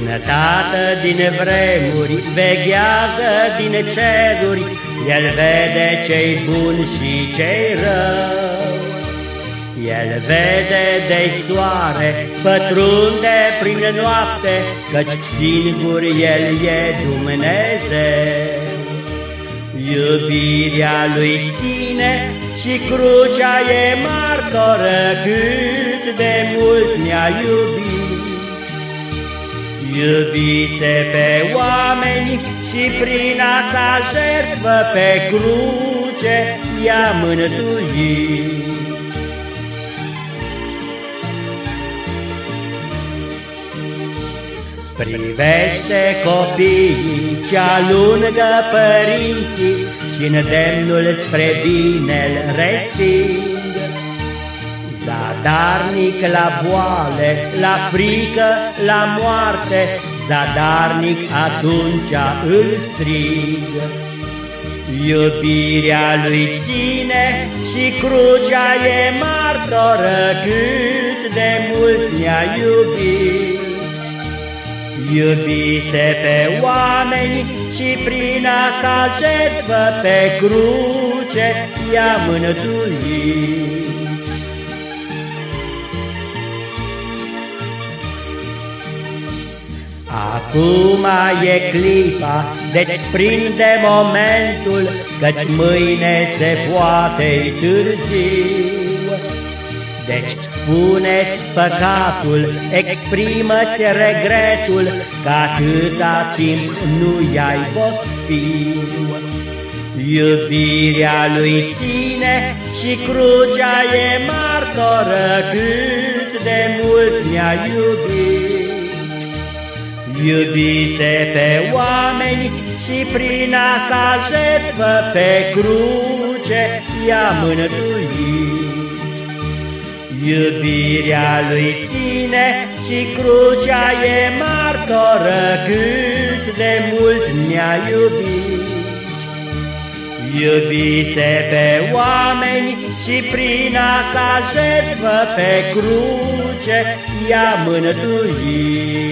Un tată din vremuri veghează din ceruri, El vede cei buni și cei rău. El vede de soare, pătrunde prin noapte, Căci singur El e Dumnezeu. Iubirea lui ține și crucea e martoră Cât de mult ne-a iubit. Iubise pe oameni și prin asta jertfă pe cruce i-a mântuit. Privește copiii ce alungă părinții și în demnul spre bine-l resping. Zadarnic la boale, la frică, la moarte, Zadarnic atunci îl strig. Iubirea lui ține și crucea e martoră Cât de mult ne-a iubit. Iubise pe oameni și prin asta jertfă pe cruce i-a mântuit. Acum e clipa, deci prinde momentul, Căci mâine se poate târziu. Deci spuneți păcatul, exprimă-ți regretul, Că atâta timp nu i-ai fost fiu. Iubirea lui ține și crucea e martoră, Cât de mult ne-a iubit. Iubise pe oameni și prin asta jertfă pe cruce i-a mântuit. Iubirea lui ține și crucea e martoră cât de mult ne-a iubit. Iubise pe oameni și prin asta jertfă pe cruce i-a mântuit.